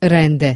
rende.